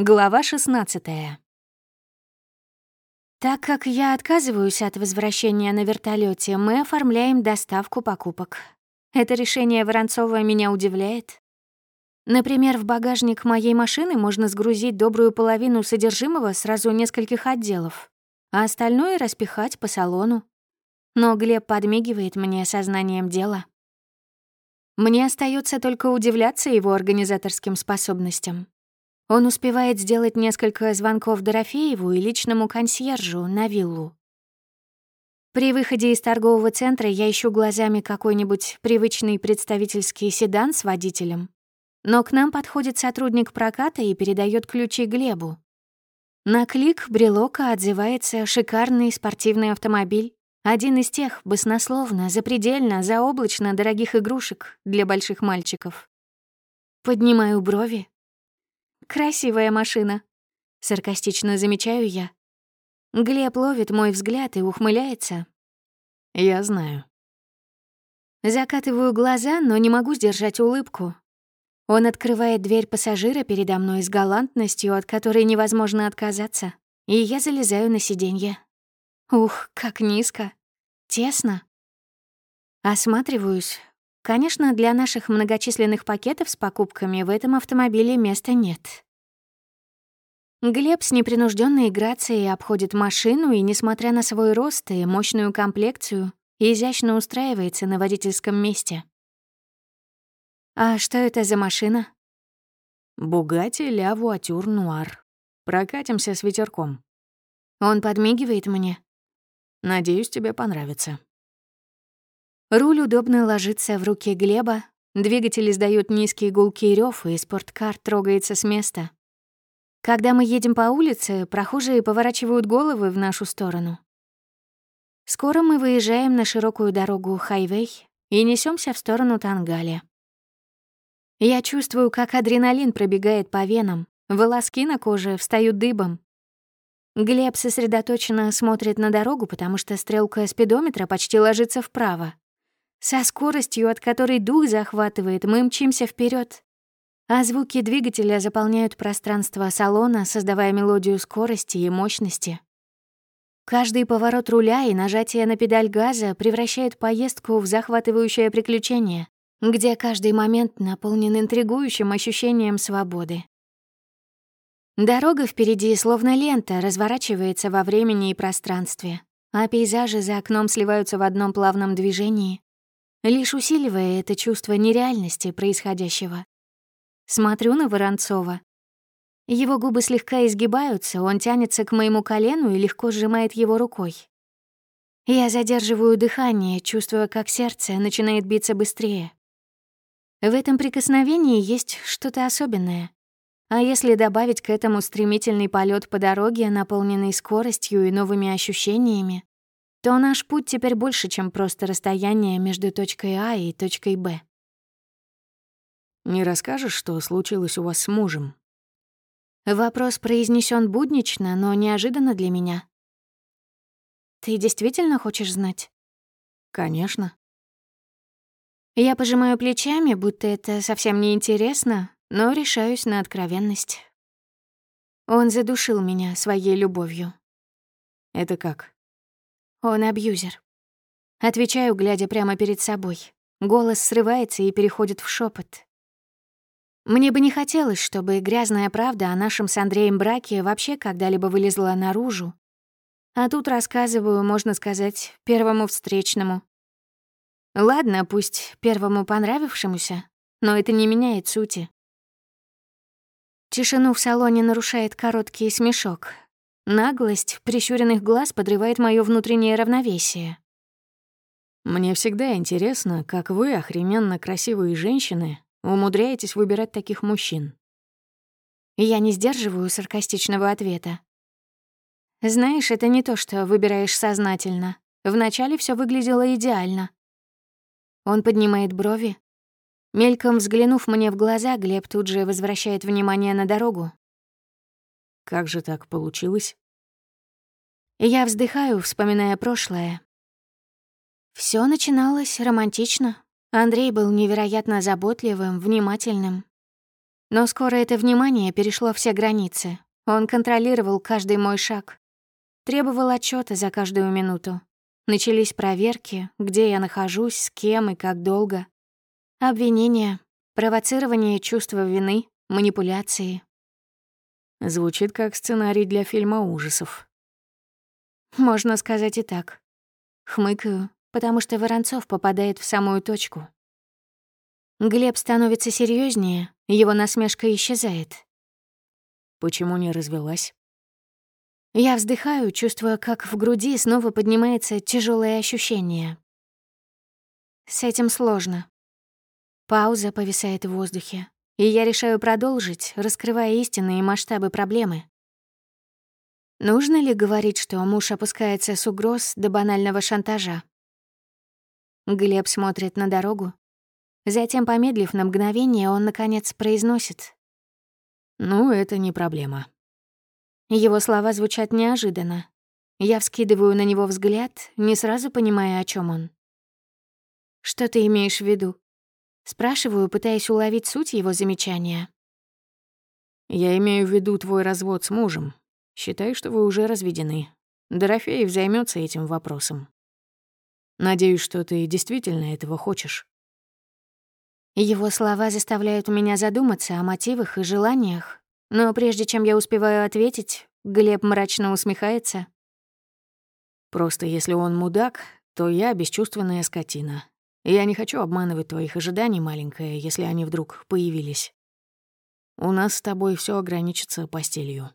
Глава 16 Так как я отказываюсь от возвращения на вертолете, мы оформляем доставку покупок. Это решение Воронцова меня удивляет. Например, в багажник моей машины можно сгрузить добрую половину содержимого сразу нескольких отделов, а остальное распихать по салону. Но Глеб подмигивает мне сознанием дела. Мне остается только удивляться его организаторским способностям. Он успевает сделать несколько звонков Дорофееву и личному консьержу на виллу. При выходе из торгового центра я ищу глазами какой-нибудь привычный представительский седан с водителем. Но к нам подходит сотрудник проката и передает ключи Глебу. На клик брелока отзывается шикарный спортивный автомобиль. Один из тех, баснословно, запредельно, заоблачно дорогих игрушек для больших мальчиков. Поднимаю брови, Красивая машина. Саркастично замечаю я. Глеб ловит мой взгляд и ухмыляется. Я знаю. Закатываю глаза, но не могу сдержать улыбку. Он открывает дверь пассажира передо мной с галантностью, от которой невозможно отказаться, и я залезаю на сиденье. Ух, как низко. Тесно. Осматриваюсь. Конечно, для наших многочисленных пакетов с покупками в этом автомобиле места нет. Глеб с непринужденной грацией обходит машину и, несмотря на свой рост и мощную комплекцию, изящно устраивается на водительском месте. «А что это за машина?» «Бугатти Ля Вуатюр Нуар. Прокатимся с ветерком». Он подмигивает мне. «Надеюсь, тебе понравится». Руль удобно ложится в руки Глеба, двигатель издает низкий гулкий рев, и спорткар трогается с места. Когда мы едем по улице, прохожие поворачивают головы в нашу сторону. Скоро мы выезжаем на широкую дорогу Хайвей и несемся в сторону Тангаля. Я чувствую, как адреналин пробегает по венам, волоски на коже встают дыбом. Глеб сосредоточенно смотрит на дорогу, потому что стрелка спидометра почти ложится вправо. Со скоростью, от которой дух захватывает, мы мчимся вперед, а звуки двигателя заполняют пространство салона, создавая мелодию скорости и мощности. Каждый поворот руля и нажатие на педаль газа превращает поездку в захватывающее приключение, где каждый момент наполнен интригующим ощущением свободы. Дорога впереди, словно лента, разворачивается во времени и пространстве, а пейзажи за окном сливаются в одном плавном движении, лишь усиливая это чувство нереальности происходящего. Смотрю на Воронцова. Его губы слегка изгибаются, он тянется к моему колену и легко сжимает его рукой. Я задерживаю дыхание, чувствуя, как сердце начинает биться быстрее. В этом прикосновении есть что-то особенное. А если добавить к этому стремительный полет по дороге, наполненный скоростью и новыми ощущениями, то наш путь теперь больше, чем просто расстояние между точкой А и точкой Б. «Не расскажешь, что случилось у вас с мужем?» Вопрос произнесен буднично, но неожиданно для меня. «Ты действительно хочешь знать?» «Конечно». Я пожимаю плечами, будто это совсем не интересно, но решаюсь на откровенность. Он задушил меня своей любовью. «Это как?» Он абьюзер. Отвечаю, глядя прямо перед собой. Голос срывается и переходит в шепот. Мне бы не хотелось, чтобы грязная правда о нашем с Андреем браке вообще когда-либо вылезла наружу. А тут рассказываю, можно сказать, первому встречному. Ладно, пусть первому понравившемуся, но это не меняет сути. Тишину в салоне нарушает короткий смешок, Наглость прищуренных глаз подрывает мое внутреннее равновесие. Мне всегда интересно, как вы, охрененно красивые женщины, умудряетесь выбирать таких мужчин. Я не сдерживаю саркастичного ответа. Знаешь, это не то, что выбираешь сознательно. Вначале все выглядело идеально. Он поднимает брови. Мельком взглянув мне в глаза, Глеб тут же возвращает внимание на дорогу, как же так получилось? Я вздыхаю, вспоминая прошлое. Все начиналось романтично. Андрей был невероятно заботливым, внимательным. Но скоро это внимание перешло все границы. Он контролировал каждый мой шаг. Требовал отчета за каждую минуту. Начались проверки, где я нахожусь, с кем и как долго. Обвинения, провоцирование чувства вины, манипуляции. Звучит как сценарий для фильма ужасов. Можно сказать и так. Хмыкаю, потому что Воронцов попадает в самую точку. Глеб становится серьезнее, его насмешка исчезает. Почему не развелась? Я вздыхаю, чувствуя, как в груди снова поднимается тяжелое ощущение. С этим сложно. Пауза повисает в воздухе, и я решаю продолжить, раскрывая истинные масштабы проблемы. Нужно ли говорить, что муж опускается с угроз до банального шантажа? Глеб смотрит на дорогу. Затем, помедлив на мгновение, он, наконец, произносит. «Ну, это не проблема». Его слова звучат неожиданно. Я вскидываю на него взгляд, не сразу понимая, о чем он. «Что ты имеешь в виду?» Спрашиваю, пытаясь уловить суть его замечания. «Я имею в виду твой развод с мужем. Считай, что вы уже разведены. Дорофеев займется этим вопросом. Надеюсь, что ты действительно этого хочешь. Его слова заставляют меня задуматься о мотивах и желаниях, но прежде чем я успеваю ответить, Глеб мрачно усмехается. «Просто если он мудак, то я бесчувственная скотина. Я не хочу обманывать твоих ожиданий, маленькая, если они вдруг появились. У нас с тобой все ограничится постелью».